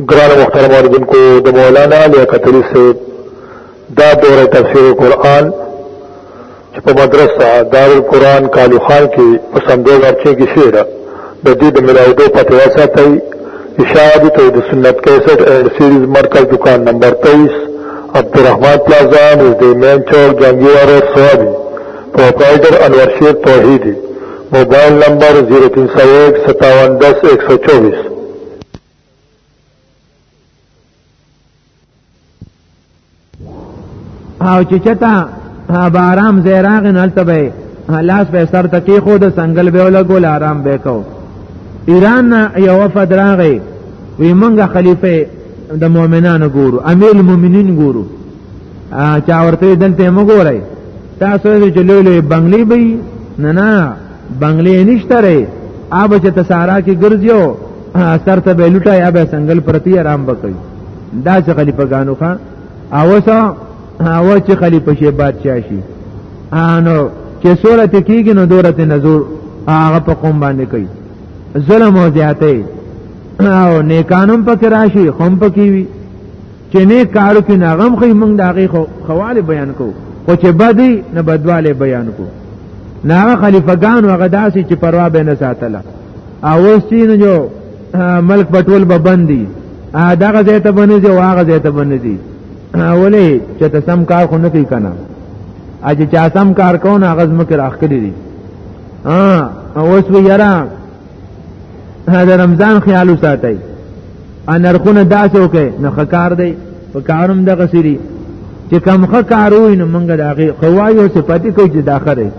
گران مختار مردن کو دا مولانا لیا قطری سے دا دور تفسیر قرآن چھ پا مدرسہ دار القرآن کالو خان کی پسند دو گرچے کی شعر دا دید ملاو دو پتہ ویسا تئی اشاعت توحید سنت 61 اینڈ سیریز مرکز دکان نمبر 23 عبدالرحمن پلازا نزد مین چوک جنگیوار اور سوابی پروپرائٹر انور شیر توحیدی موبایل نمبر 03015710124 او چې چتا بارام زیراغ نه التبه لاس به سر تکي خو د سنگل به لګول آرام به کو ایران نه یو وفد راغی وی مونږه خلیفہ د مؤمنانو ګورو امیر المؤمنین ګورو ا چا ورته دلته مګورای تاسو چې لوی لوی بنگلې به نه نه بنگلې نشته ری اوب چې تسارا کې ګرځیو سر ته به لټای اوب سنگل پرتی آرام وکړي دا چې خلیفہ غانو خان اوسه او چې خلیفہ شي بادشاہ شي انو چې صورت کیږي نو دورت نزور هغه په قوم باندې کوي ظلم او زیاته او نیکانم پکې راشي خوم پکې وي چې نه کارو کې ناغم خو موږ دا غي خواله بیان کو خو چې بدی نه بدواله بیان کو نه خلیفګان هغه داسي چې پروا به نه ساتله او سین جو ملک پټول به بندي دغه ځای ته باندې دی واغه ځای ته باندې دی ولې چې ته سم کار خو نه کوي کنه اج چا سم کار کو نه غز مکر اخکړي دي ها اوس وی یرا دا رمضان خیال وساتئ انرخونه داسې وکي نو خکار دی په کارم د غسری چې کم خکار وي نو موږ د هغه قوایو صفاتی کوي چې داخره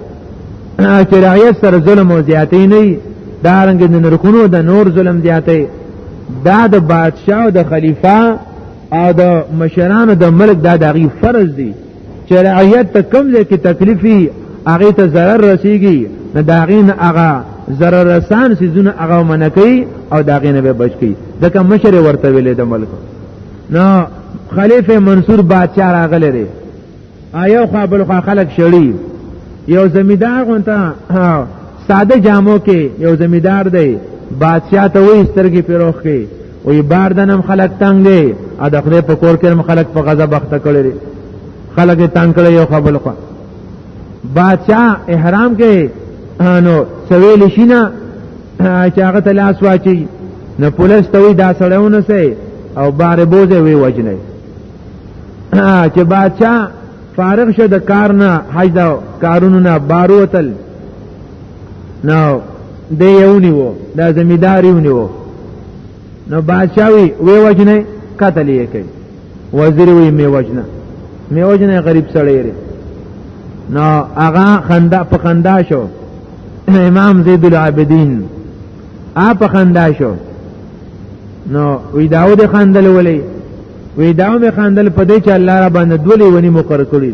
چې رعیت سره ظلم او زیاتې نه دارنګ د نرخونو د نور ظلم زیاتې دا د بادشاہ او د خلیفہ او د مشرانو د ملک دا دغي فرض دی چې رعیت ته کم ځای کې تکلیفي هغه ته zarar رسیږي نه دا غین هغه zarar رسان سيزونه هغه منکې او دا غین به بچي دغه مشر ورته ویلې د ملک نو خلیفہ منصور بادشاہ راغله لري آیا خو بل خو خلک شړی یو زمیدار غونته ساده جامو کې یو زمیدار دی بادشاہ ته وې سترګې پیروخ کې وی بار دنم خلق تنگ دی ا د خدای په کور کې خلق په غضب وخت کړی دی خلق تنگ کړی یو خبل خو بادشاہ احرام کې نو سویل شینا چې هغه ته لاس واچي نو پولیس ته وی دا سړیونه سي او بار بوزه وی وجنه چې بادشاہ فارغ شه د کار نه حج دا کارونو نه باروتل نو دی یو نیو دا زمیداری نیو نو بادشاہوی وی وجنه قتل یې کوي وزیر وی می وجنه می وجنه غریب سړی لري نو هغه خندا په خندا شو امام زید العابدین ا په خندا شو نو وی داود خندل ولې وی داو می خندل په دې چې الله را باندې دولی ونی مقرر کړی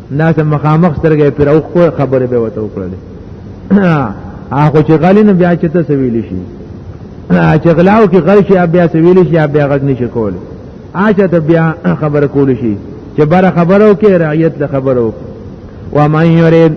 ناس مخامخ سترګې پر او خو خبره به وته وکړل هغه چې غلی نه بیا چې ته سویل شي چې غلاو کې غل شي بیا سویل شي بیا غږ نشي کول اچھا ته بیا خبره کول شي چې بار خبرو کې رعیت له خبرو و من یرید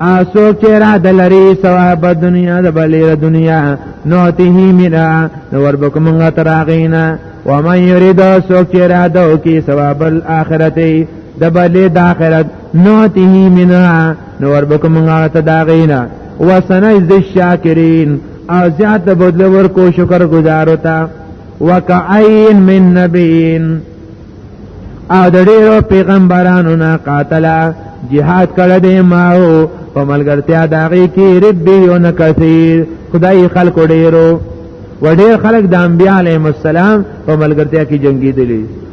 اسو چې را د لري ثواب دنیا د بلې دنیا نوته مینا نو وربکم غتراغینا و من یرید اسو چې را د او کې ثواب الاخرته د بلې د آخرت نوته منها نو وربکو مونږه ته دا غینا وسنجد الشاکرین او زیات بدل ورکو شکر گزار وتا وکعین من نبیین او د ډیرو پیغمبرانو نه قاتلا jihad کړه دې ماو په ملګرتیا داغي کې ربیون کثیر خدای خلق ډیرو وډیر خلق د انبیاء علیهم السلام په ملګرتیا کې جنگیدلی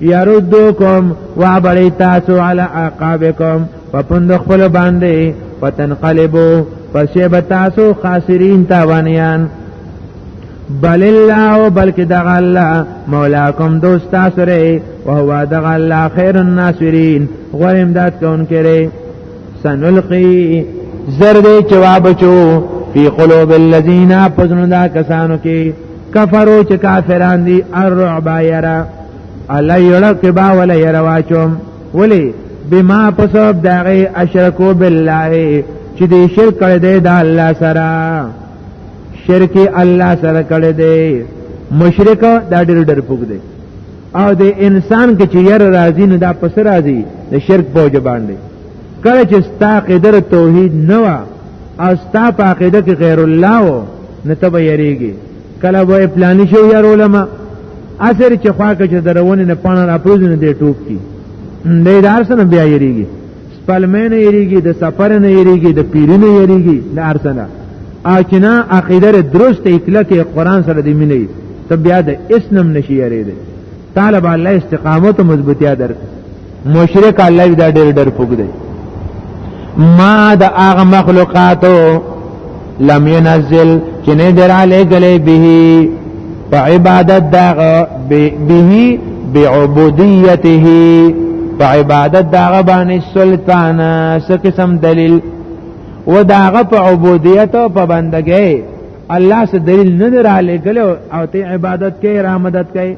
یردوکم و بری تاسو علی عقابکم په پند خپل باندې فتنقلبو پسې به تاسو خاسرین تاوانیان بل الله بلکې دغه الله مولاکم دوست تاسو ری او هو دغه الله خیر الناصرین غوړ امداد کون کړي سنلقي زرد جواب چو فی قلوب الذین پزنو دا کسانو کې کفرو چې کافران دي الرعب یرا الله یلقبا ولا یرواچم ولی بما پسب دغه اشرکو بالله چې دې شرک کړی دی د الله سره شرک الله سره کړی دی مشرک دا ډېر ډېر پوګ دی او د انسان کې چې ير راضي نه دا پس راضي د شرک په وجه باندې کله چې ستا قدر توحید نه و او ستا په عقیده کې غیر الله و نه ته به یریږي کله به پلاني شو یار علما اثر چې خوا کې چې درونه نه پانه راپروز نه دی ټوپ کی نه دار سره بیا یریږي سپلمې نه یریږي د سفر نه یریږي د پیر نه یریږي د ارسنه اچنا عقیده درست اکلت قرآن سره دی مینه ته بیا د اسلام نشي یریږي طالب الله استقامت مضبوطیا در مشرک الله دا ډېر ډېر پوګ دی ما د هغه مخلوقاتو لم ينزل چې نه دراله غلې به په عبادت دا به بعبودیته په عبادت دا باندې سلطان څه قسم دلیل و داغه په عبودیت او په بندګۍ الله سے دلیل نه دراله کلو او ته عبادت کې را مدد کوي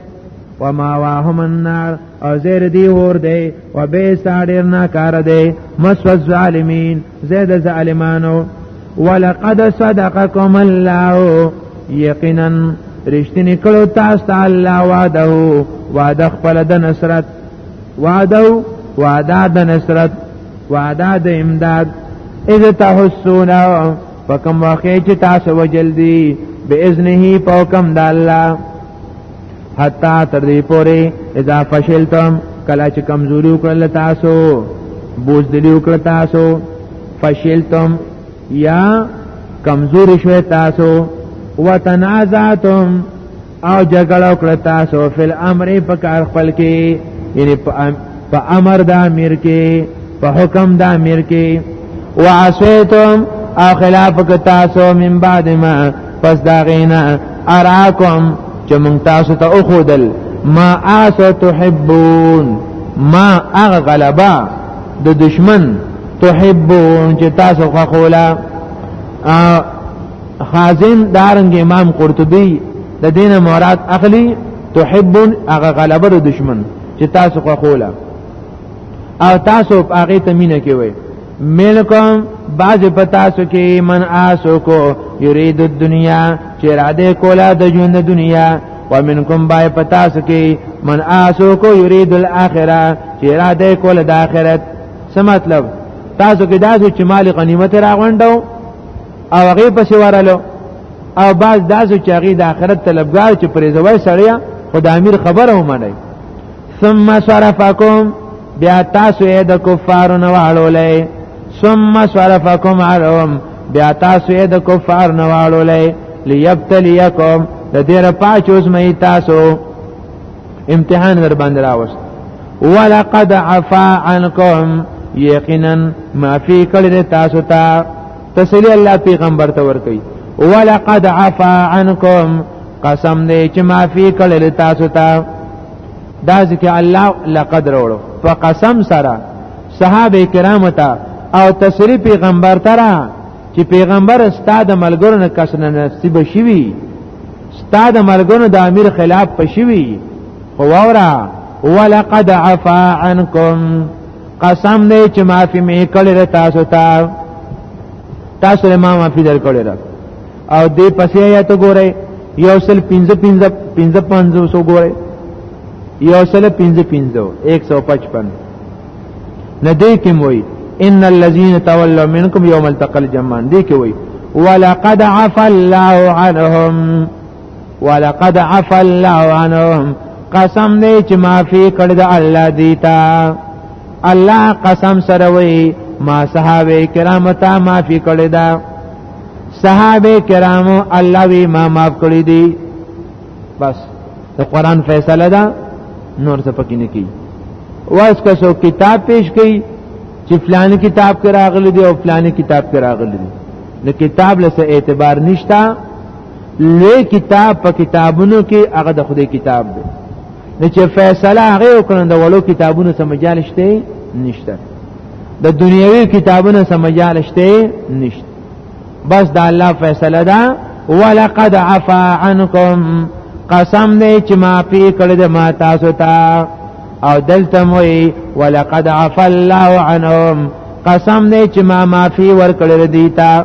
وما واهم النار او زیر دی ور دی و به ساډر نه کار دی مسو الظالمین زید ظالمانو ولقد صدقكم الله یقینا رشتنی کړو تاسو ته الله وعده وعده خپل د نصرت وعده وعده د نصرت وعده د امداد اذ تحسون پکم واقع چې تاسو وجل دي باذنه پوکم د الله حتا تر دې پوره اذا فشلتم کلا چې کمزوري وکړل تاسو بوج دلی وکړل تاسو فشلتم یا کمزوري شوي تاسو وتنازعتم او جګړه وکړه تاسو فل امر په کار خپل کې یعنی په امر د امیر کې په حکم د امیر کې وعصیتم او خلاف ک تاسو من بعد ما پس دا غینا اراکم چې مونږ تاسو ته اوخودل ما آسو تحبون ما اغه غلبا د دشمن تحبون چې تاسو خوخولا خازن دارنګ امام قرطبي د دینه مراد اخلي تحبون هغه غلبه د دشمن چې تاسو خو خوله او تاسو هغه تمینه کوي ملکم باز پتا سو کې من آسو کو یرید الدنیا چې را دې کولا د ژوند دنیا ومنکم بای پتا سو کې من آسو کو یرید الاخره چې را دې کولا د اخرت څه مطلب تاسو کې داسې چې مال غنیمت راغونډو او هغه په سیوارلو او باز داسو چې هغه د آخرت طلبګار چې پرې زوی سړیا خدای امیر خبره ومني ثم صرفکم بیا تاسو یې د کفارو نه واړولې ثم صرفکم علهم بیا تاسو یې د کفار نه واړولې ليبتليکم د دې را پاچوس مې تاسو امتحان ور باندې راوست ولقد عفا عنكم یقینا معفی کړی تاسو ته تسلی الله پیغمبر ته ور کوي ولقد عفا عنكم قسم دې چې معافي کړل تاسو ته دا ځکه الله لقد وروړو په قسم سره صحابه کرام ته او تسری پیغمبر ترا چې پیغمبر استاد ملګرو نه کس نه نصیب شوی استاد ملګرو د امیر خلاف پشوی خو وره ولقد عفا عنکم قسم دې چې معافي مې کړې ده تاسو ته تاسو له ما معافي در کړې ده او دې پسې یا ته ګورئ یو سل پنځه پنځه پنځه پنځه سو ګورئ یو سل پنځه پنځه 155 نه دې کې موي ان الذين تولوا منكم يوم التقى الجمعان دې کې وي ولقد عفى الله عنهم ولقد عفا الله عنهم قسم دی چې معافي کړ د الله دیتا الله قسم سره وی ما صحابه کرام ته معافي کړی دا صحابه کرام الله وی ما معاف کړی دی بس د قران فیصله ده نور څه پکې نه کی واس کسو کتاب پیش کړي چې فلان کتاب کې راغلی دی او فلان کتاب کې راغلی دی نو کتاب له اعتبار نشتا لوی کتاب په کتابونو کې هغه د خدای کتاب دی نو چې فیصله هغه وکړن د وړو کتابونو سم مجال شته نشته د دنیوي کتابونو سم مجال شته نشته بس د الله فیصله ده ولقد عفا عنكم قسم دې چې ما پی کړې د ما تاسو ته او دلته موي ولقد عفا الله عنهم قسم دې چې ما معافي ور کړې دي تا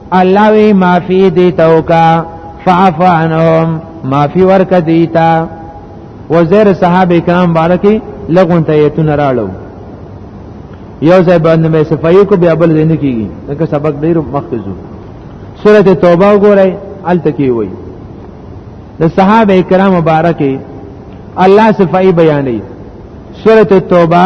الله وی معافی دی توکا فعف عنهم معافی ورک دیتا وزیر صحابه کرام بارکی لغون ته یتون راړو یو ځای باندې مې صفایي کو بیا بل زنه کیږي دا سبق ډیر مخکزو سورته توبه وګورئ الته کی وای د صحابه کرام مبارکي الله صفائی بیانې سورته توبه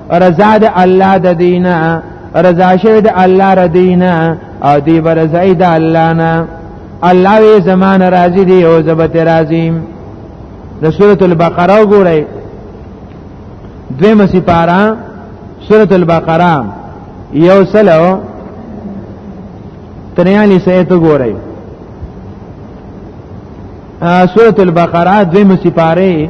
رضا د الله د دینه رضا شوی د الله ر دینه او دی برزای د الله نه الله وی زمان راضی دی او زبت راضی د سوره البقره وګورئ دویمه سپاره سوره البقره یو سلو تنیالی سیت وګورئ سوره البقره دویمه سپاره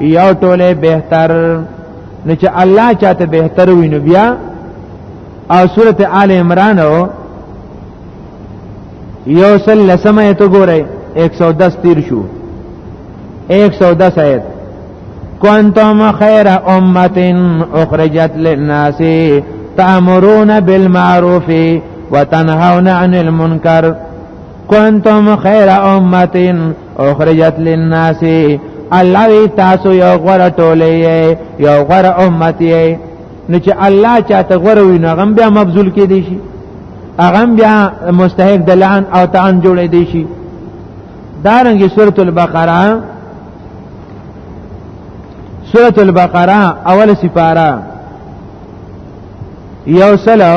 یو ټوله بهتر نو چې الله چاته بهتر وینو بیا او سورته آل عمران یو سل لسمه ایت ګورئ 110 تیر شو 110 ایت کنتم خیر امه اخرجت للناس تأمرون بالمعروف وتنهون عن المنکر کنتم خیر امه اخرجت للناس الله وی تاسو یو غره ټولې یو غره امت یې نو چې الله چاته غره وي نو غم بیا مبذول کې دي شي اغم بیا مستحق د لعن او تعن جوړې دي شي دارنګه سورۃ البقره سورۃ البقره اول سپاره یو سلو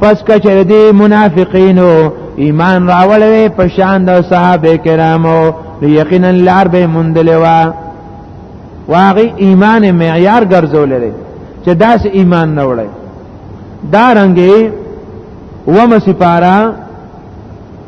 پس کچر دی منافقینو ایمان راولوی پشان د صحابه کرامو یقینا لار به مندلوا واغی ایمان معیار ګرځول لري چې داس ایمان نه وړي دا رنګي و مسپارا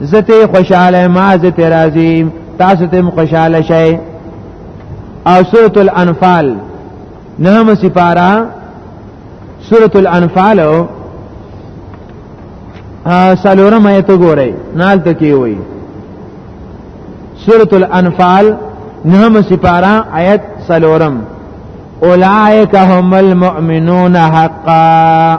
زته خوشاله ما زته راضی تاسو ته خوشاله شئ او سورۃ الانفال نهم سپارا سورۃ الانفال او سلورم ایت ګورئ نال تکي وي سورۃ الانفال نهم سپارا آیت سلورم اولائک هم المؤمنون حقا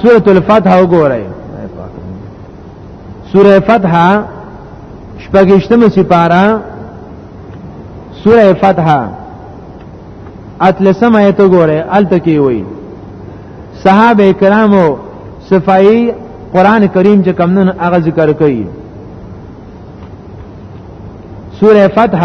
سورۃ الفتح وګورئ سورۃ فتح شپږشتمه سپاره سورۃ فتح اتلسم آیت وګورئ الته کې وایي صحابه کرامو صفائی قران کریم چې کم نن هغه ذکر کوي سورہ فتح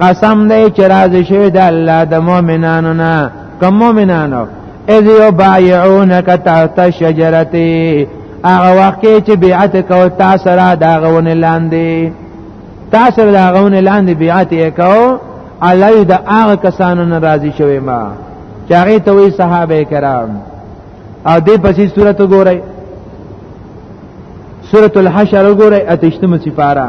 قسم دی چې راضي شوی د الله د مؤمنانو نه کوم مؤمنانو اذ یبایعونک تحت الشجره هغه وخت چې بیعت کو تا سره دا غون لاندې تا سره دا غون لاندې بیعت یې کو علی د هغه کسانو نه راضي شوی ما چې هغه ته وی صحابه کرام او دې پسې صورت وګورئ سورۃ الحشر وګورئ اتشتمه سپاره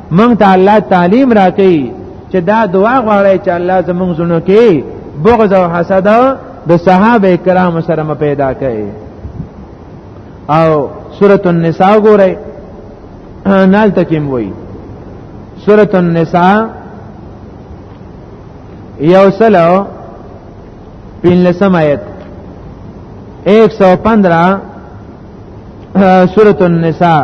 مونږ ته الله تعلیم راکړي چې دا دعا غواړي چې الله زمونږ زونو کې بغض او حسد د صحابه کرام سره م پیدا کړي او سورۃ النساء ګورئ نال تکیم وای سورۃ النساء یو سلو پین لسم آیت 115 سورۃ النساء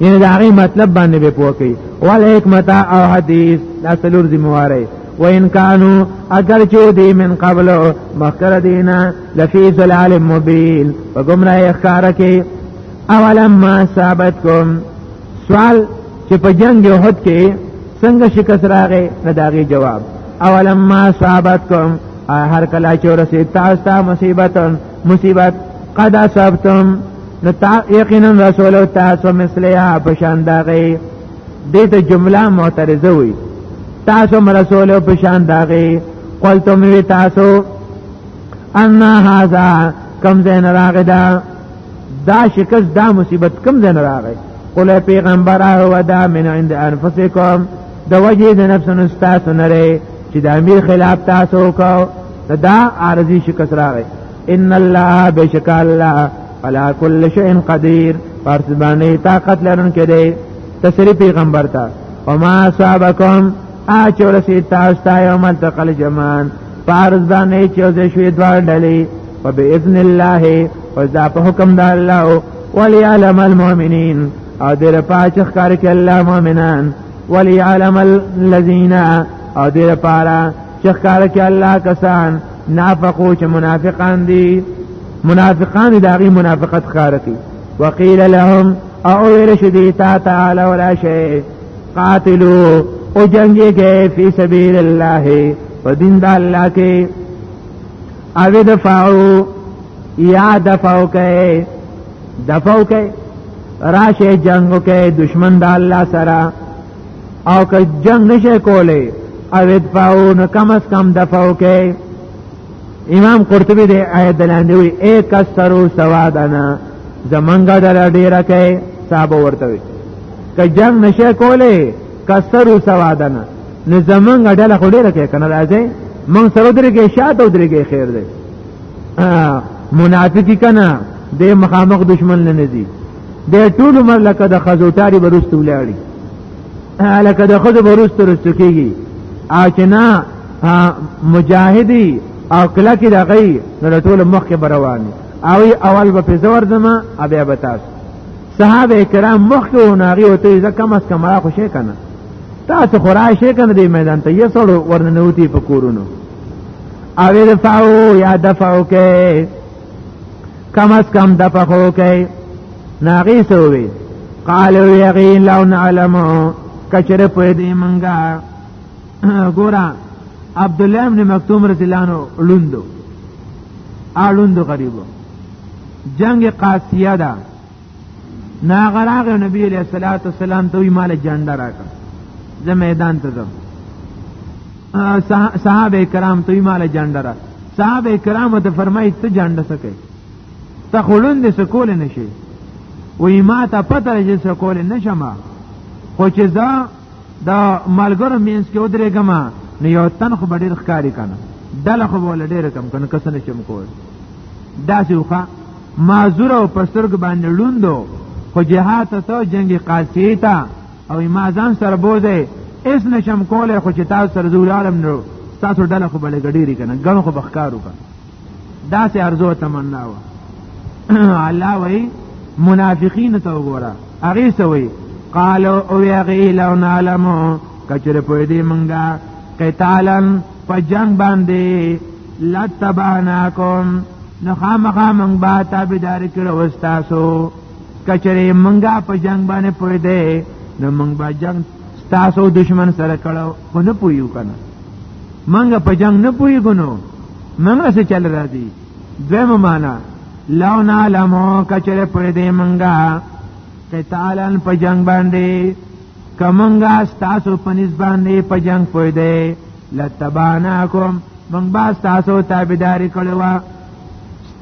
یعنی دا غي مطلب باندې به پوکي ول حکمت او حدیث دا سلور ذمہواره و ان کانو اگر چو دی من قبل مخکر دینا لفی ظلال مبین و گمراه اخکار کی اولم ما ثابت کم سوال چې په جنگ یوهد کې څنګه شکست راغې نه داغي جواب اولم ما ثابت کم هر کله چې ورسې تاسو ته مصیبت مصیبت قد اصبتم نو تا یقینا رسول تاسو مثلها بشان داغي دې ته جمله معترضه وي تاسو رسول بشان داغي قلتم وی تاسو ان هاذا کم زین راغی دا دا شکست دا مصیبت کم زین راغی قل پیغمبر او دا من عند انفسکم د وجه د نفس نستاسو نره چې د امیر خلاف تاسو کو دا عارضی شکست راغی ان الله بشک الله علا کل شیء قدیر پارس باندې طاقت لرون کړي تسری پیغمبر تا وما صابکم اچ ورسی تاسو ته یوم التقل جمان پارس باندې چې ځې شوې دوه ډلې په باذن الله او دا په حکم د الله وليعلم المؤمنين او دیر پاچخ کار کې الله مؤمنان وليعلم الذين او دیر پارا چې ښکار کې الله کسان نافقو چې منافقان دي منافقان دا غي منافقت ښکار کوي وقيل لهم او ویل شدی تا تعالی ولا شی قاتلو او جنگی گئے فی سبیل اللہ و دین دا اللہ کے او دفعو یا دفعو کئے دفعو کئے راش جنگو کئے دشمن دا اللہ سرہ او که جنگ نشه کولی او ادفاعو نو کم از کم دفعو که امام قرطبی دی آیت دلاندې وی اے کسرو سوادنا زمنګ دل ډیره کې صاحب ورته وی که جنگ نشه کولی کسرو سوادنا نو زمنګ دل خو ډیره کې کنه راځي من سره درې کې شاته درې کې خیر دی منافقی کنه د مخامخ دشمن نه نزي د ټول عمر لکه د خزو تاری برست ولاړي لکه د خزو برست رسو کیږي اچنا مجاهدی او کله کې دغې د ټول مخ کې بروان او اول به په زور دما ابي بتاس صحابه کرام مخ کې وناغي او ته ځکه مس کما خوشې کنه تاسو خورای شي کنه د میدان ته یې سره ورننوتی په کورونو او دفعو یا دفعو کې کم از کم د پخو کوي ناغي سووي قالو یغی لو نعلم کچر په دې منګه ګورا عبد الله ابن مکتوم رضی الله عنه لوندو اړوندو غریبو جنگ قاسیه ده نا غراغ نبی علیہ الصلوۃ والسلام ته مال جانډه راکړه زه میدان ته ځم صحابه کرام ته مال جانډه را صحابه کرام ته فرمایي ته جانډه سکه ته خلوند سکول نشي وې ما ته پته چې سکول نشم خو چې زه دا مالګرو مینس کې ودرې ګما نو یو تن خو ډېر ښکاری کنه دله خو ول ډېر کم کنه کسنه چم کول دا سوخه معذور او پسترګ باندې لوندو خو جهاد ته جنگ قاصی ته او ما ځان سره بوزه اس نشم کوله خو چې تاسو سره زول عالم نو تاسو ډله خو بلګډيري کنه ګڼ خو بخکارو کنه دا سه ارزو تمنا و الله وای منافقین ته وګوره هغه سوی قالو او یغی لو نعلم کچره په دې منګه قتالن په جنگ باندې لتبعناکم نو خامخا منګ با تابعدار کړو استاسو کچره منګه په جنگ باندې پوی دې نو منګ با جنگ تاسو دشمن سره کړو خو نه پویو کنه منګه په جنگ نه پوي ګنو منګه څه چل را دي دویمه معنا لو نعلمو کچره پر دې منګه قتالن په جنگ باندې کمنګا تاسو پنځ باندې په جنگ پوي دی لتباناکم من با تاسو تابعداري کړو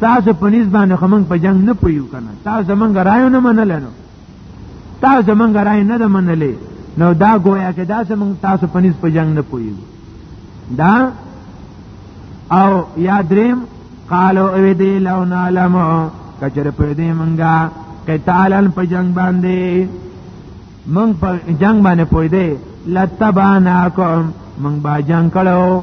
تاسو پنځ باندې خو من په جنگ نه پوي کنه تاسو زمونږ رايو نه منلنو تا زمونږ رائے نه ده منلې نو دا گویا کې دا زمونږ تاسو پنځ په جنگ نه پوي دا او یا دریم قالو اوی دی لو نعلم کچر پر دی منگا قتالا په جنگ باندې من په جنگ باندې پوی دی لتباناکم من با جنگ کړو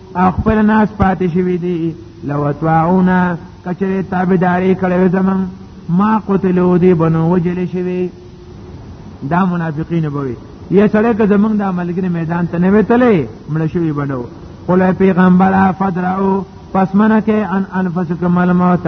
او خپل ناس پاتې شوی دی لو اتواعونا کچره تابعداري کړو زمون ما قتلو دی بنو وجل شوی دا منافقین بوي یا سره که زمونږ د عملګری میدان ته نه وتلې مړ شوی بډو قل پیغمبر فدرعو پس منه کې ان انفسکم الموت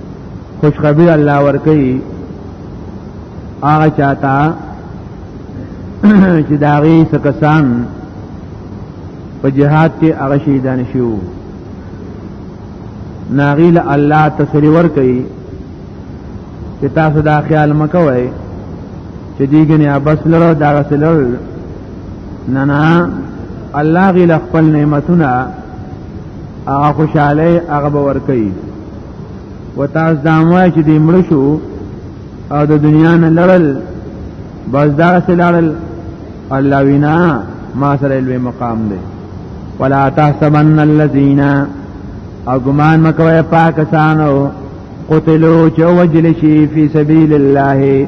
خوشخبری الله ورکړي هغه چاته چې داغي سکسان په جهاد کې هغه شهیدان شو ناغیل الله تسلی ور کوي چې تاسو دا خیال مکوئ چې دیګنه ابس لره دا غسلر نه نه الله غیل خپل نعمتونه هغه خوشاله هغه باور کوي و تاسو دا وایي چې د مړ شو او د دنیا نه لړل بس دا سلال الله وینا ما سره لوی مقام دی ولا تحسبن الذين او ګمان مکوي پاکستانو قتلوا چې وجل شي فی سبیل الله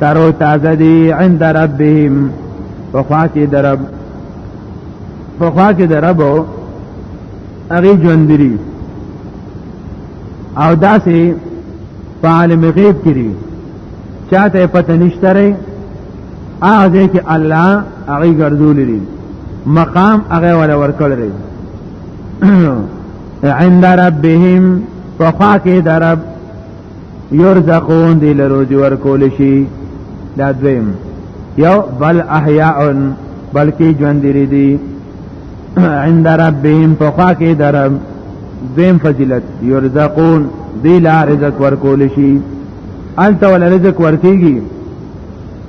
ترو تازه دی عند ربهم په خوا کې د رب په خوا کې د رب هغه ژوند لري او داسې په عالم غیب کړي چاته پته نشته ری هغه کې الله هغه ګرځول لري مقام هغه ولا ورکړ لري عند ربهم فخوا کې درب یرزقون دی لروزی ورکول شي دا دویم یو بل احیاء بلکی ژوند لري دي عند ربهم فخوا کې درم دویم فضیلت یرزقون دی لا رزق ورکول شي انت ول رزق ورکیږي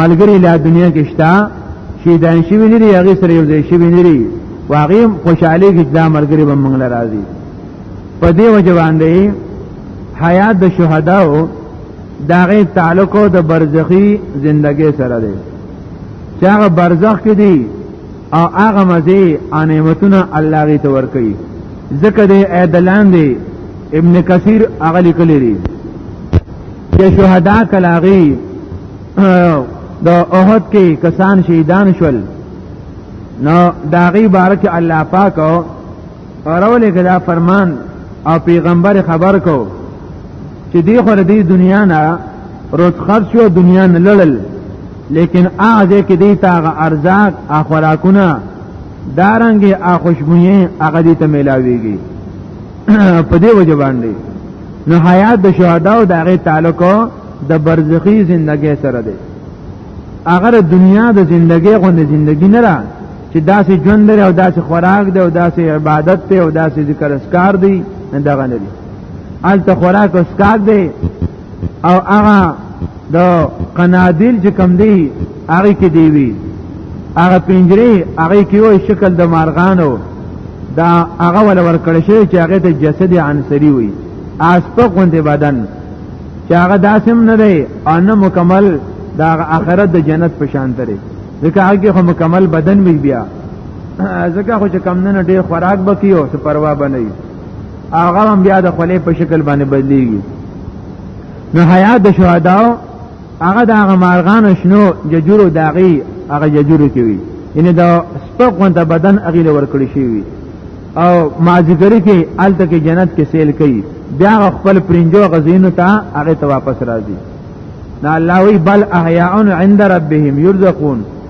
ملګری لا دنیا کې شته چې دان شي ویني هغه سره یو ځای شي ویني واغیم خوشاله کې دا ملګری به موږ راځي په دې وجه باندې حیات د شهداو داغه تعلق د برزخی زندګی سره دی چې هغه برزخ کې دی او هغه مزه انعامتونه الله غي تور کوي ځکه د اعدلان دی ابن کثیر هغه لیکلی دی چې شهدا کلاغي د احد کې کسان شهیدان شول نو داغي بارک الله پاک او اورول کدا فرمان او پیغمبر خبر کو چې دی خو د دنیا نه روز خرج شو دنیا نه لړل لیکن هغه کې دی تاغه ارزاق اخوراکونه دارنګ اخوشبوې هغه دې ته ملاويږي په دې وجه باندې نو حیات د شهدا او د هغه تعلق د برزخی ژوندۍ سره دی اگر دنیا د ژوندۍ غوندې ژوندۍ نه را چې داسې ژوند لري او داسې خوراک دی او داسې عبادت دی او داسې ذکر اسکار دی نه دغه نه دی الته خوراک اسکار دی او هغه د قنادیل چې کم دی هغه کې دی وی هغه پنجره هغه کې وای شکل د مارغانو دا هغه ول ورکړ شي چې هغه ته جسد عنصری وي اسپه غوندې بدن چې هغه داسم نه دی او نه مکمل دا آخرت د جنت په شان ترې ځکه هغه خو مکمل بدن وی بیا ځکه خو چې کم نه ډیر خوراک بکیو څه پروا بنئ هغه هم بیا د خولې په شکل باندې بدلیږي نو حیا د شهداو هغه د هغه مارغان شنو ججورو داغي هغه ججورو کې وي یعنی دا سپق غونته بدن هغه لور کړی شي وي او ماجګری کې الته کې جنت کې سیل کوي بیا خپل پرنجو غزینو ته هغه ته واپس راځي دا الله وی بل احیاء عند ربهم يرزقون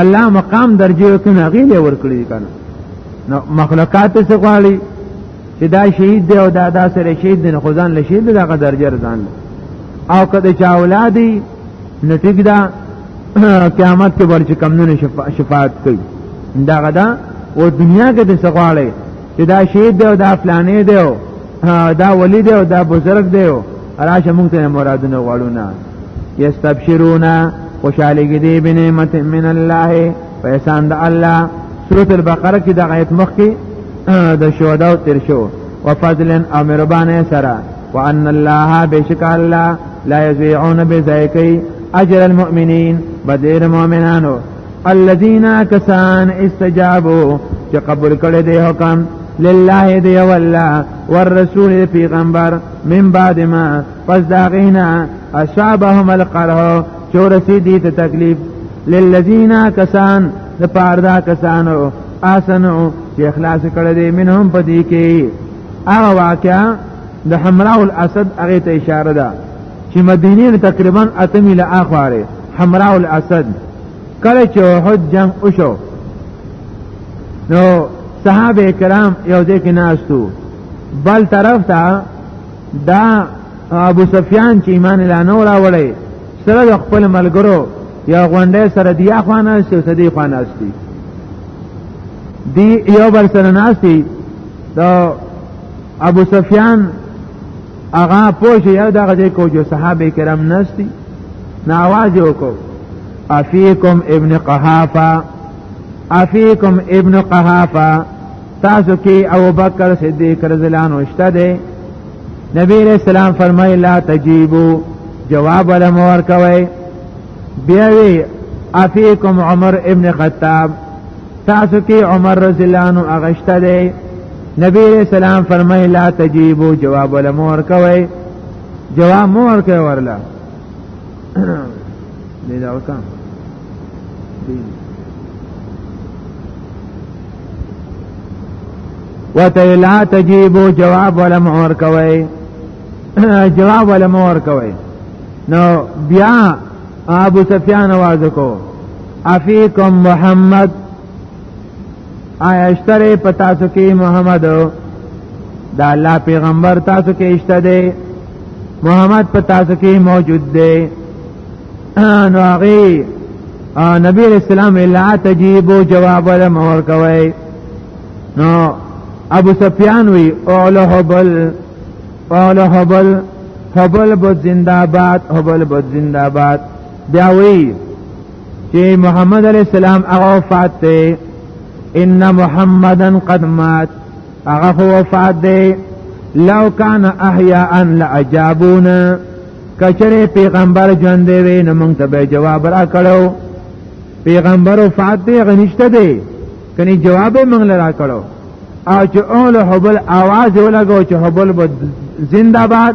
الله مقام درجه کې نه غي ور کړی کنه نو مخلوقات څه غواړي چې دا شهید دی او دا دا سره شهید دی خو ځان له شهید دغه درجه ځان او کله چې اولادي نټیګ دا قیامت کې ورچ کمونه شفاعت کوي دا غدا او دنیا کې د سغواړي چې دا شهید دی او دا فلانې دی دا ولی دی او دا بزرگ دی او راشه مونږ ته مرادونه غواړو نه یستبشرون خوشاله کې دی بنعمت من الله په احسان د الله سورۃ البقره کې د آیت مخ کې د شهدا او تیر شو وفضل او مهربانه سره وان الله بشک الله لا یضيعون بذایکی اجر المؤمنین بدیر مؤمنانو الذين كسان استجابوا چې قبول کړي دی حکم لله دی والله والرسول پیغمبر من بعد ما پس دا غینا اصابهم القرح چو رسیدی ته تکلیف للذین کسان د پاردا کسانو آسنو چې اخلاص کړی دی منهم پدې کې هغه واقعا د حمراء الاسد هغه ته اشاره ده چې مدینه تقریبا اتمی له اخواره حمراء الاسد کله چې احد جنگ وشو نو صحابه کرام یو ځای کې ناستو بل طرف ته دا ابو سفیان چې ایمان لا نه راوړی سره د خپل ملګرو یا غونډه سره دی اخوانه سو سدی خوانه استی دی یو بل سره ناستی دا ابو سفیان هغه پوه شو یو دغه ځای کو جو صحابه کرام نستی نه آواز یې وکړو افیکم ابن قحافه افیکم ابن قحافه تاسو کې ابو بکر صدیق رضی الله عنه شته دی نبی علیہ السلام فرمای لا تجیبو جواب ولا مور کوي بیا وی افیکم عمر ابن خطاب تاسو کې عمر رضی الله عنه اغشته دی نبی علیہ السلام فرمای لا تجیبو جواب ولا مور کوي جواب مور کوي ورلا دې دا وکم وته لا تجیبو جواب ولا مور کوي جواب ولا مور کوي نو بیا ابو سفیان आवाज کو افیکم محمد آیا اشتره په تاسو کې محمد دا الله پیغمبر تاسو کې اشته دی محمد په تاسو کې موجود دی نو هغه نبی رسول الله لا تجيب جواب ولا مور کوي نو ابو سفیان وی اول حبل اول حبل حبل بود زندہ باد حبل بود زندہ باد بیا وی چې محمد علی السلام هغه وفات دی ان محمدن قد مات هغه وفات دی لو کان احیاء لاجابونا کچره پیغمبر ژوند دی نو موږ ته به جواب را کړو پیغمبر وفات دی غنشته دی کني جواب موږ لرا کړو او چې اول حبل आवाज ولګو چې حبل زنده باد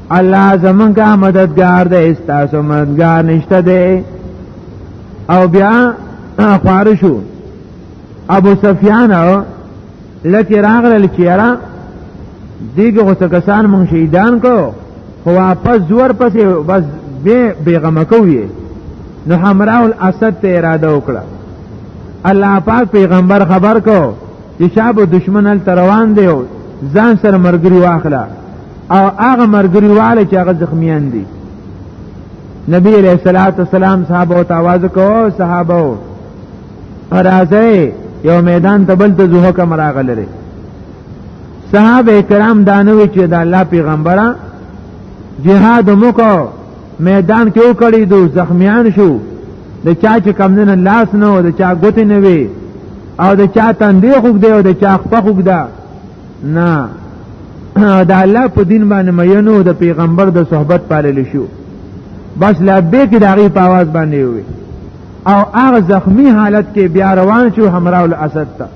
الله زمونږ مددگار دی استاسو مددگار نشته دی او بیا خارشو ابو سفیان لکه راغله چیرې دیګه غوسه کسان مونږ شهیدان کو خو واپس زور پسې بس به بیغمه کوی نو حمراء الاسد ته اراده وکړه الله پاک پیغمبر خبر کو چې شابه دشمن ال تروان دی ځان سره مرګري واخله او هغه مرګري والے چې هغه زخمیان دي نبی علیہ الصلوۃ والسلام صحابه او تواز کو صحابه راځي یو میدان ته بل ته زوه کم راغلره صحابه کرام دانوي چې د الله پیغمبره جهاد مو کو میدان کې وکړی دو زخمیان شو د چا چې کم نه لاس نه و د چا ګوت نه وی او د چا تندې خوګ دی او د چا خپه خوګ ده نه د الله په دین باندې مینو د پیغمبر د صحبت پالل شو بس لا به کې د هغه په आवाज باندې وي او هغه زخمی حالت کې بیا روان شو همراه الاسد ته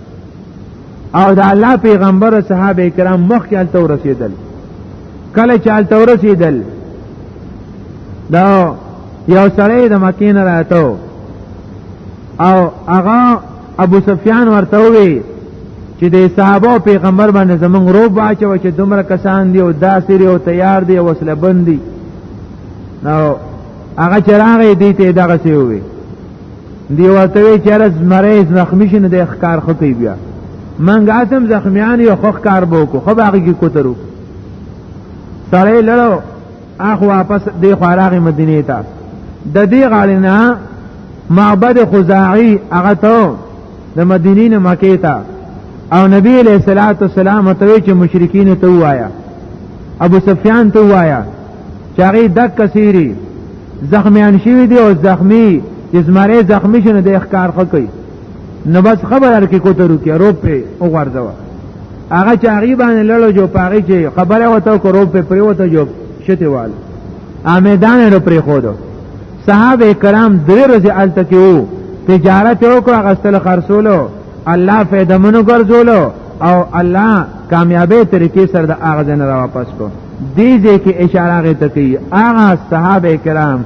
او د الله پیغمبر او صحابه کرام مخ کې الته ورسېدل کله چې الته ورسېدل دا یو سړی د مکې نه راته او هغه ابو سفیان ورته وی چې د صحابه پیغمبر باندې زمونږ روب واچو چې دومره کسان دی او داسری او تیار دی او وسله بندي نو هغه چراغې دی ته دغه سی وی دی ورته وی چې رز مریض زخمی شنه د اخکار خطی بیا منګ اتم زخمیان یو خخ کار بو کو خو باغی کی کوترو سړی لړو اخ واپس دی خواراغ مدینه ته د دې غالینا معبد خزاعی هغه ته د مدینې نه مکه ته او نبی علیہ الصلوۃ والسلام ته چې مشرکین ته وایا ابو سفیان ته وایا چې هغه د کثیری زخمیان شوی دی او زخمی چې زماره زخمی شنه د اخکار خکې نو بس خبر کې کوترو کې روپې او ورځو هغه چې هغه باندې لړو جو پاغي چې خبره وته کو روپې پریوته جو شته وال امیدان رو پری خودو صحابه کرام درې ورځې الته کې وو تجارت یو کو غسل خرصولو الله فائدہ منو ګرځولو او الله کامیابی طریقې سره د اغزن را واپس کو دې ځکه اشاره غته کوي اغه صحابه کرام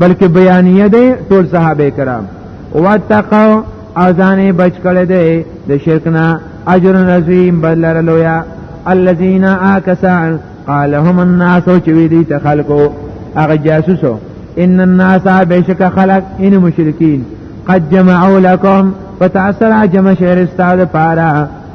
بلکې بیانیه دی ټول صحابه کرام واتقوا اذانې بچ کړي دی د شرک نه اجر عظیم بدلر لویا الذين آکسان قالهم الناس چې وی دي ته خلکو هغه جاسوسو ان الناس بشک خلق ان مشرکین قد جمعوا لكم فتعسر جمع شهر استاد پارا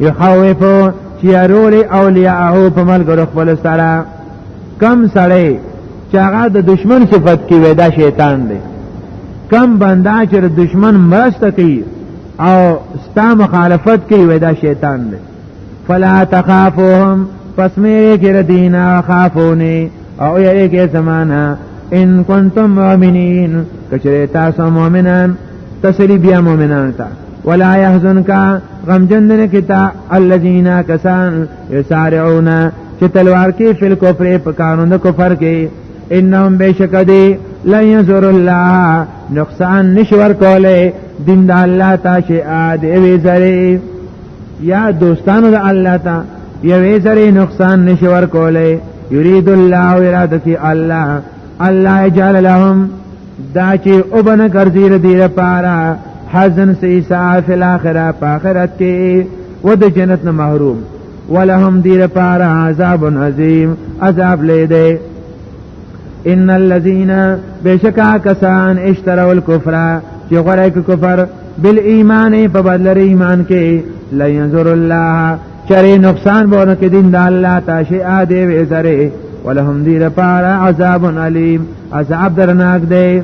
یخوفو چې ارولی اولیاءه په ملګرو خپل سره کم سړی چې هغه د دشمن صفت کې وي دا شیطان دی کم بندا چې د دشمن مرسته کوي او ستا مخالفت کوي وي دا شیطان دی فلا تخافوهم پس میرے کې ردینا خافونی او یې کې زمانہ ان کنتم مؤمنین کچره تاسو مؤمنان تسلی بیا مؤمنان ته ولا يحزنك غم جنن کتا الذين كسان يسارعون چې تلوار کې فل کفر په قانون د کفر کې انهم بشک دي لن يزور الله نقصان نشور کوله دین د الله تا شي اد وی زری یا دوستانو د الله تا یوې زری نقصان نشور کوله یرید الله اراده الله الله جعل لهم دا چې او بنه ګرځي ر دې لپاره حزن سیسا فی الاخره په آخرت کې و د جنت نه محروم ولهم دې لپاره عذاب عظیم عذاب لیدې ان الذين بشکا کسان اشتروا الكفر چې غره کفر بالایمان په بدل ایمان کې لا ينظر الله چرې نقصان به ورکې دین د الله تاشي ا دې وې سره ولهم دی لپاره عذاب علیم عذاب درناک دی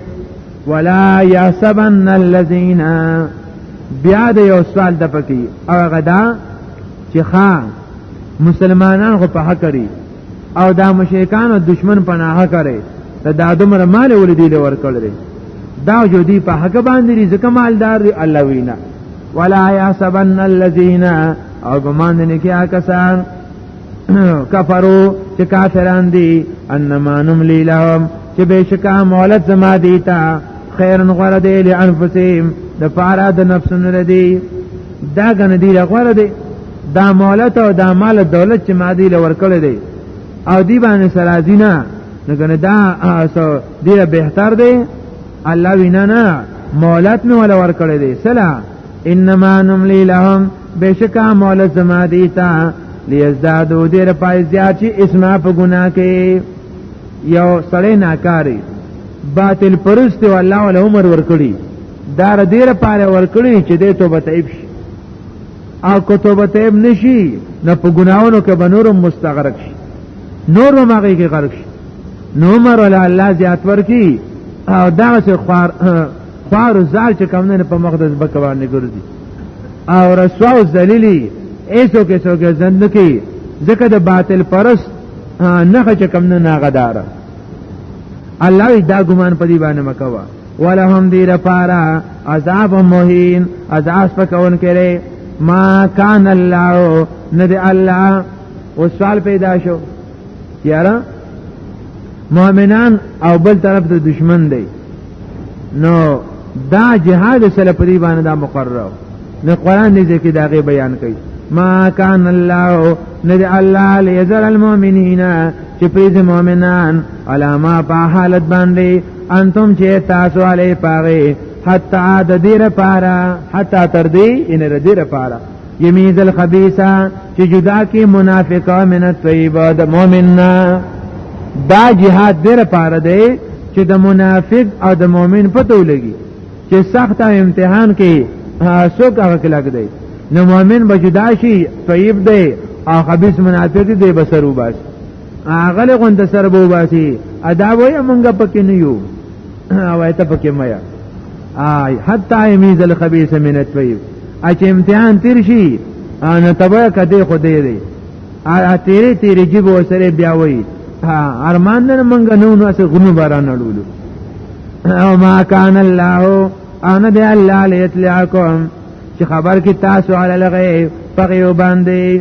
ولا يحسبن الذين بیا د یو سوال د پکې او غدا چې خان مسلمانان خو په حق لري او دا مشرکان او دشمن په نه حق لري ته دا دومره مال ولدي لور کړل دا جو دی په حق باندې ځکه مالدار دی الله وینا ولا يحسبن الذين او ګمان نه کیا کسان کفرو چې کافران دي انما نملي لهم چې بشکا مولت زما دي تا خیرن غره دی لانفسهم د پارا د نفسونو لدی دا غن دی غره دی دا مولت او دا مال دولت چې ما دی لور کړی دی او دی باندې سرازینا نو کنه دا دی بهتر دی الله وینا نه مولات مې ولا ور کړې دي سلا انما نملی لهم بشکا مولات زما دي تا لیزدادو دیر پای زیاد چی اسما په گناه کې یو سړی ناکاری باطل پرست او الله ول عمر ورکړي دار دیر پاره ورکړي چې دې توبه تیب شي او کو توبه تیب نشي نه په ګناونو کې بنورم مستغرق شي نور ماږي کې غرق شي نو عمر ولا الله زیات ورکی او دا چې خوار خوار زال چې کوم نه په مقدس بکوان نه ګرځي او رسوا او ذلیلی ایسو کې څوک ځند کی ځکه د باطل پرست نه چې کوم نه ناغدار الله دا ګمان په دې باندې مکوا ولهم دی رفارا عذاب مهین عذاب پکون کرے ما کان الله ندی الله او سوال پیدا شو یاره مؤمنان او بل طرف د دشمن دی نو دا جهاد سره په دې باندې دا مقرره نو قران دې ځکه دا غي بیان کوي ما کان الله ند الله ليذر المؤمنین چې پریز مؤمنان علامه په حالت باندې انتم چې تاسو علی پاره حتا د دې لپاره حتا تر دې ان د دې لپاره یمیز الخبیثا چې جدا کې منافقا من الطیبه د مؤمننا دا جهاد ډېر پاره دی چې د منافق او د مؤمن پته ولګي چې سخت امتحان کې څوک هغه کلک دی نو مؤمن به جدا شي طیب دی او خبیث منافق دی به سر وباسي هغه له غونډه سر وباسي ادا وایي مونږ پکې نه یو وای ته پکې میا آی حتا یمیز الخبيث من الطيب اچ امتحان تیر شي ان تبا کدی خو دی دی ا تیرې تیرې جیب وسره بیا وای ارمان نه منګ نو نو اس غنو باران اړولو او ما کان الله انا دی الله لیتلعکم چې خبر کې تاسو علی الغیب پغیو باندې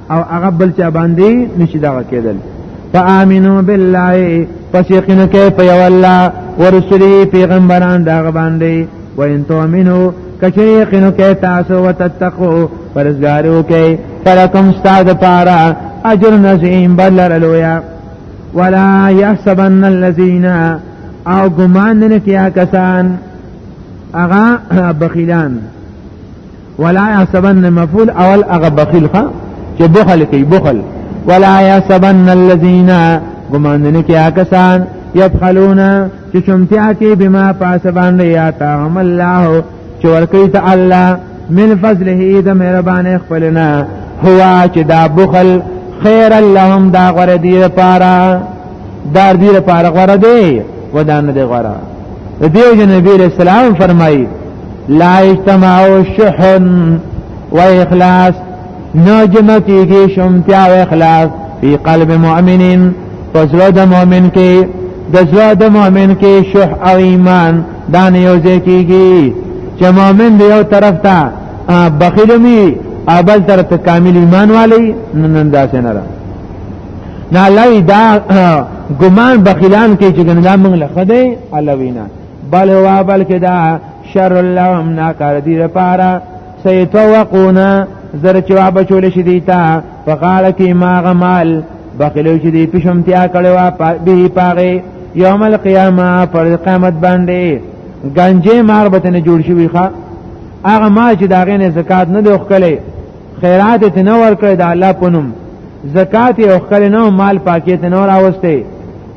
او هغه بل چا باندې نشي دا کېدل فآمنو بالله پس یقینو کې په یو الله ورسولي پیغمبران دا باندې وین تؤمنو کچې یقینو کې تاسو وتتقو پرزګارو کې فلکم استاد پارا اجر نزیم بلر لویا ولا يحسبن الذين او ګمان نه کیا کسان اغا بخیلان ولا يحسبن مفعول اول هغه بخیل ښه چې بخل کوي بخل ولا يحسبن الذين ګماندنه کې آکسان يبخلون چې چمتیا کې بما پاسبان یا تعم الله چې ورکی ته الله من فضله د مهربان خپلنا هوا چې دا بخل خیر اللهم دا غره دی لپاره دار دی لپاره غره دی ودان دی غره دیو جن نبی رسول الله فرمایي لا اجتماعو شحن و اخلاص نو جمع کیږي شمتیا او اخلاص په قلب مؤمنین پسلو د مؤمن کې د زړه د مؤمن کې شح او ایمان دا نه یو ځای کیږي چې مؤمن دی یو طرف ته بخیل می اول طرف ته کامل ایمان والی نن دا څنګه را نه لای دا ګمان بخیلان کې چې ګنده موږ لخدای علوینا بل هوا بلکې دا شر لهم ناکار دی لپاره سیتوقونا زر چې وا بچول شي دی تا فقال کی ما غمال بخلو چې دی پښمتیا کړي وا به پاغه یوم القیامه پر قیامت باندې گنجې مار به نه جوړ شي ښا هغه ما چې داغه نه زکات نه دوخ کړي خیرات ته نه ور کړی د الله پونم زکات یې وکړ نو مال پاکیت نه راوسته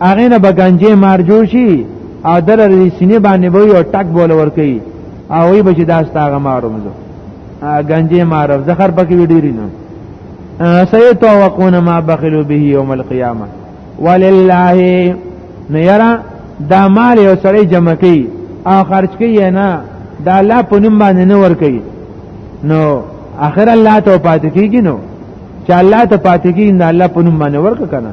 هغه نه بغنجه مار جوړ شي او دل لري سینې باندې به یو ټک بول ور کوي او وي بچ داس تاغه مارو مزو غنجه مار زخر پکې وډیری نه سيتوقون ما بخلوا به يوم القيامه ولله نه یرا دا مال یو سړی جمع کوي او خرج کوي نه دا الله په نوم باندې نه ور کوي نو اخر الله ته پاتې کیږي نو چې الله ته پاتې کیږي نه الله په نوم باندې ورک کنه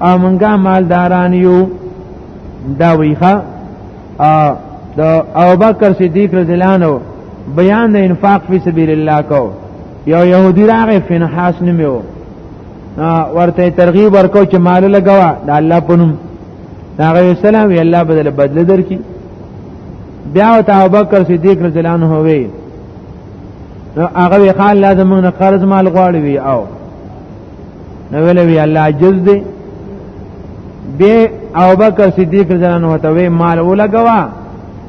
او منګه مالداران یو دا ویخه د ابو بکر صدیق رضی الله عنه بیان د انفاق فی سبیل الله کو یو یهودی راغی فنحاس نمیو ورته ترغیب ورکو چې مال لګوا د الله پنوم هغه سلام وی الله بدل بدل درکې بیا او ابو بکر صدیق رضی الله عنه وی نو هغه خان لازم نه قرض مال غواړي او نو ویل وی الله عجز دی به او بکر صدیق جنان وته وی مال ولګوا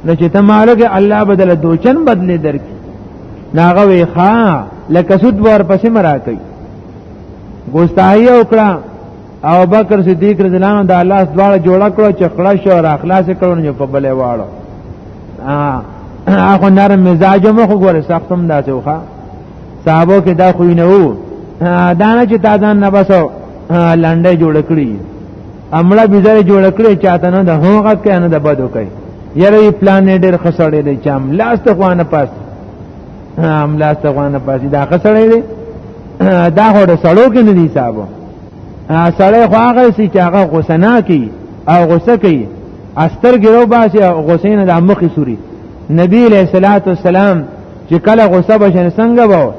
نو چې ته مالګه الله بدل دوچن بدلی درک ناغه وی ښا لکه سود ور پسې مرا کوي ګوستای او کړه او بکر صدیق رضی الله عنه د الله دواړه جوړه کړو چې خلاص او را خلاص کړو نو په بلې واړو هغه نرم مزاج مخ ګوره سختم داسې وخه صحابه کې دا خو نه وو دا نه چې تا ځان نه بسو لنډه جوړ کړی امړه بيزره جوړ کړی چاته نه د هغه کې نه د بدو کوي یره پلان ډېر خسړې دی چې هم لاس ته خوانه پاس هم لاس ته خوانه پاس دا خسړې دی دا هو د سړو کې نه دی صاحب سړی خو هغه سي چې هغه غوسه نه کوي او غوسه کوي استر ګرو باسي غوسه نه د مخې سوري نبی له صلوات والسلام چې کله غصه بشن څنګه وو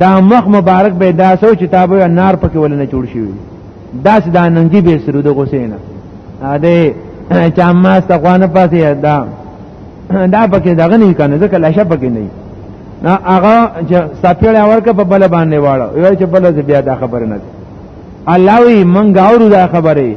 دا مخ مبارک به دا سو چې تابو نار پکې ولنه جوړ شي دا چې دا ننګي به سرو د غصې نه اده چې اما استغوانه پاتې دا دا پکې دغه نه کنه ځکه لشه پکې نه نه هغه چې سپیړې ورکه په بل باندې واړو یو چې بل بیا دا خبره نه الله وی منګاورو دا خبره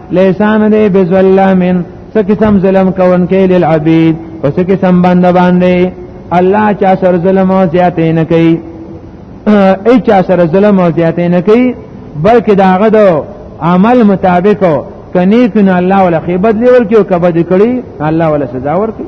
لیسان دی بظلامن څه قسم ظلم کون کې للعبید او څه قسم بند باندې الله چا سر ظلم او زیاتې نه کوي ای چا سر ظلم او زیاتې نه کوي بلکې داغه دو عمل مطابق کني کنه الله ولا خیبت لیول کې او کبد کړي الله ولا سزا ورکړي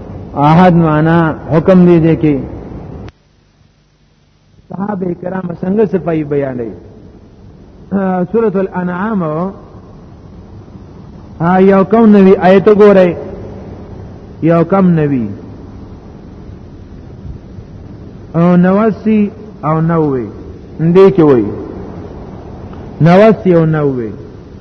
احد معنا حکم دی دی کې صحابه کرام څنګه صفائی بیانې سورۃ الانعام یو کم نوی آیت ګورئ یو کم نوی او نواسی او نووی دې کې وای نواسی او نووی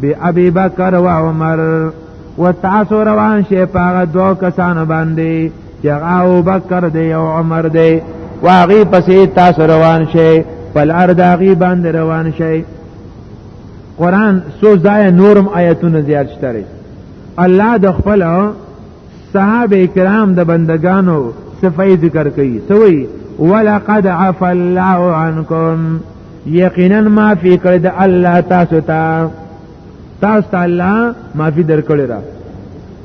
بی ابي بکر و عمر و تاسو روان شي پاغه دوه کسانو باندې چې هغه بکر دی او عمر دی واغي پسې تاسو روان شي بل ارض هغه باندې روان شي قران سو ځای نورم آیتونه زیات شته الله د خپل صحابه کرام د بندگانو صفای ذکر کوي سوی ولقد عفا الله عنكم یقینا معافی کړی د الله تاسو ته تاسو ته الله معافی درکړی دا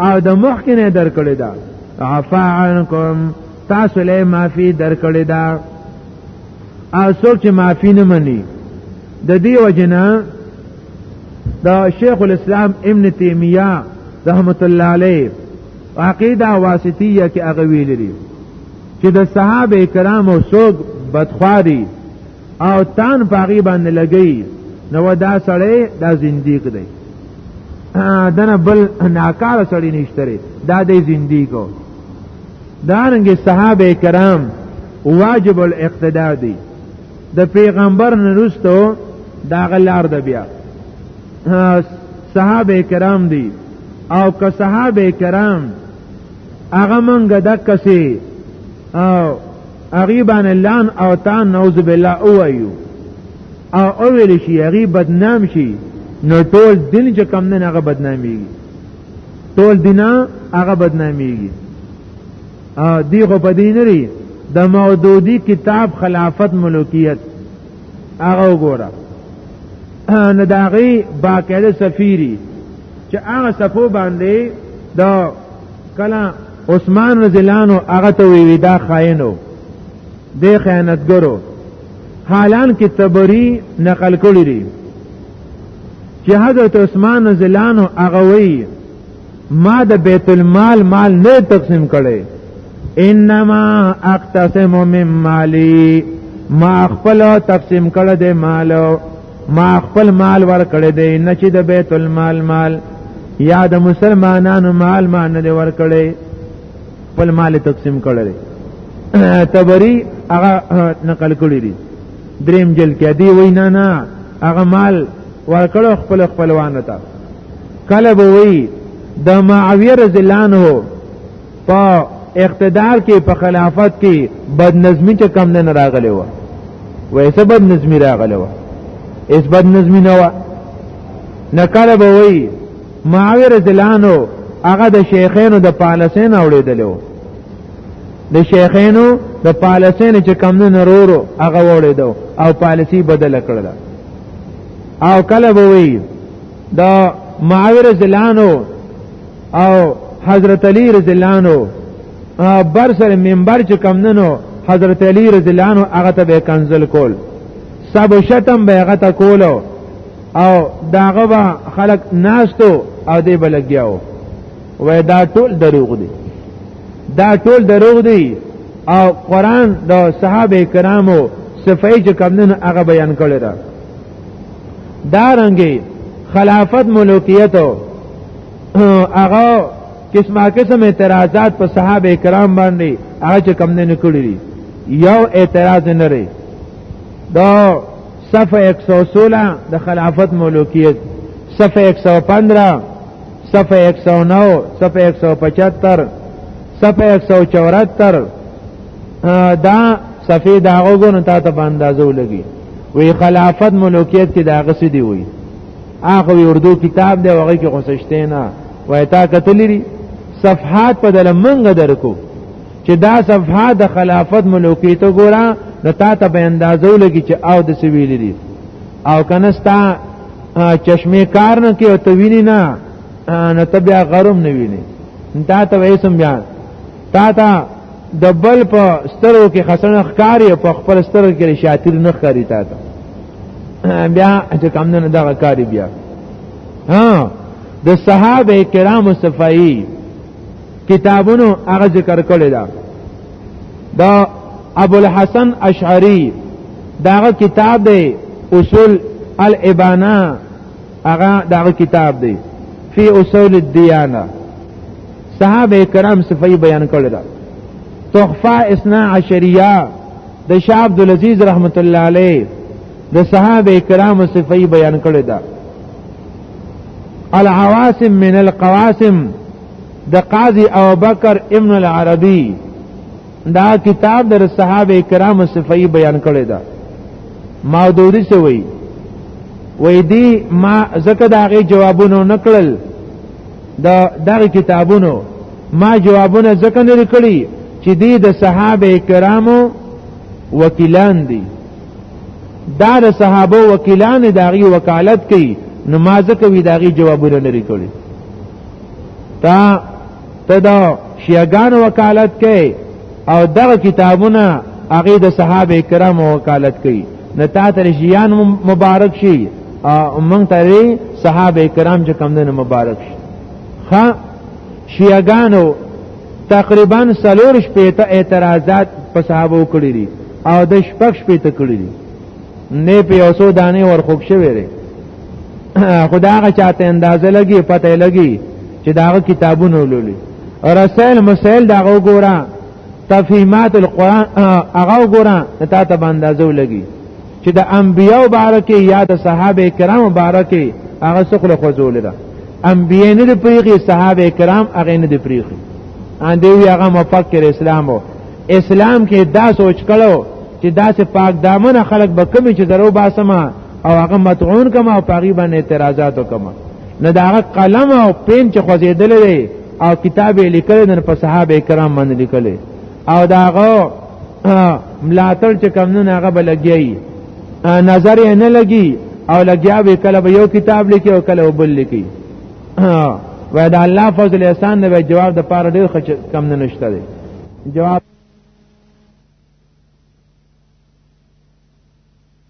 او د مخکنه درکړی دا عفا عنکم تاسو له معافی درکړی دا او څوک چې معافی نه مني د دې وجنه دا شیخ الاسلام ابن تیمیه رحمت الله علیه عقیده واسطیه کې هغه ویلي چې د صحابه کرامو څوک بدخواري او تان پاغي باندې لګي نو دا سړی دا زنديق دی دنه بل ناکاره سړی نشته دا دی زنديق دارنګ صحابه کرام واجب الاقتداء دی د پیغمبر نرستو دا غلار د بیا صحابه کرام دی او که صحابه کرام هغه منګه د کسي او غریبان لعن او تان نعوذ بالله اوایو او اویل شي غریب بدنام شي نو ټول دین چې کم نه هغه بدنامي ټول دینا هغه بدنامي ا دی خو په دین لري د مودودی کتاب خلافت ملوکیت هغه وګوره نه داغي باقاعده سفیری چې هغه صفو باندې د کلا عثمان رضی الله عنه هغه ته وی دا خاینو د خیانتګرو حالان کې تبری نقل کړی دی چې حضرت عثمان رضی الله عنه هغه وی ما د بیت المال مال نه تقسیم کړي انما اقتسم من مالی ما خپل تقسیم کړه د مالو ما خپل مال ور کړی دی نه چې د بیت المال مال یا د مسلمانانو مال ما نه دی ور کړی خپل مال تقسیم کړی تبری هغه نقل کړی دی دریم جل کې دی وینا نه هغه مال ور کړو خپل خپلوان ته کله به وی د معاویه رضی الله عنه په اقتدار کې په خلافت کې بد نظمی ته کم نه راغلی و وای څه بد نظمی راغلی و اس بد نظمی نه و نه کله به وای معاویه رضی الله عنه هغه د شیخینو د پالسین اوړېدل و د شیخینو د پالسین چې کم نه نرورو هغه وړېدو او پالسی بدل کړل او کله به وی دا معاویه رضی الله عنه او حضرت علی رضی الله عنه بر سره منبر چې کم ننو حضرت علی رضی الله عنه هغه ته به کنزل کول سب شتم به هغه ته کولو او داغه به خلق ناستو او دی بلګیاو وای دا ټول دروغ دي دا ټول دروغ دي او قران د صحابه کرامو صفای چې کمنن هغه بیان کړی دا دارنګي خلافت ملوکیت هغه قسمه قسم اعتراضات په صحابه کرام باندې هغه چې کم نه کړی یو اعتراض نه لري دا صفحه 116 د خلافت ملوکیت صفحه 115 صفحه 109 صفحه 175 صفحه 174 دا صفحه دا وګورئ تاسو باندې ځو لګي وی خلافت ملوکیت کې دا غسی دی وی هغه اردو کتاب دی هغه کې غوسشته نه وای تا کتلری صفحات په دل منګه درکو چې دا صفحات د خلافت ملوکیتو ګورا د تا ته به اندازو لګي چې او د سویل دي او کنستا چشمه کار نه کې او ته ویني نه نه ته بیا غرم نه ویني تا ته وېسم بیا تا ته د بل په سترو کې خسن ښکاری او په خپل سترو کې شاطر نه ښکاری تا ته بیا چې کم نه دغه کاری بیا ها د صحابه کرامو صفائی کتابونو هغه ذکر کړی دا دا ابو الحسن اشعری داغه کتاب دی اصول الابانه هغه دغه کتاب دی فی اصول الدیانه صحابه کرام صفای بیان کړل دا تحفه اسنا عشریه د شاه عبد العزيز رحمت الله علیه د صحابه کرام صفای بیان کړل دا العواصم من القواسم د قاضی ابو بکر ابن العربی دا کتاب در صحابه کرام صفائی بیان کړی دا مودودی سے وی وی دی ما زکه داغه جوابونو نکړل دا دغه کتابونو ما جوابونه زکه نه کړی چې دی د صحابه کرامو وکیلان دي دا د صحابه وکیلان داغي وکالت کوي نو ما زکه وی داغي جوابونه نه کړی تا ته دا شیعگان وکالت کئی او دغه کتابونه هغه د صحابه کرام وکالت کئی نه تا تر شیعان مبارک شي او مونږ ته صحابه کرام چې کم نه مبارک شي ها شیعگانو تقریبا سلور شپیته اعتراضات په صحابه کړی دي او د شپږ شپیته کړی دي نه په یو څو دانه ورخوب شوی دی خدا هغه چاته اندازه لګي پته لګي چې دا کتابونه ولولي رسائل مسائل دا وګوره تفهیمات القرآن هغه وګوره ته ته اندازه لګي چې د انبیو بارکه یا د صحابه کرام بارکه هغه څخه خو زول ده انبیې نه دی پریخي صحابه کرام هغه نه دی پریخي ان دی هغه مفکر اسلام وو اسلام کې دا سوچ کړو چې دا سه پاک دامن خلک به کمی چې درو باسمه او هغه متعون کما او پاغي باندې اعتراضات وکما نه دا هغه قلم او پین چې خوځیدل دی او کتاب لیکل نه په صحابه کرام باندې لیکل او دا هغه ملاتړ چې کم نه هغه بلګي نظر یې نه لګي او لګیا به کله به یو کتاب لیکي او کله بل لیکي وای دا الله فضل احسان نه جواب د پاره ډیر کم نه نشته دی جواب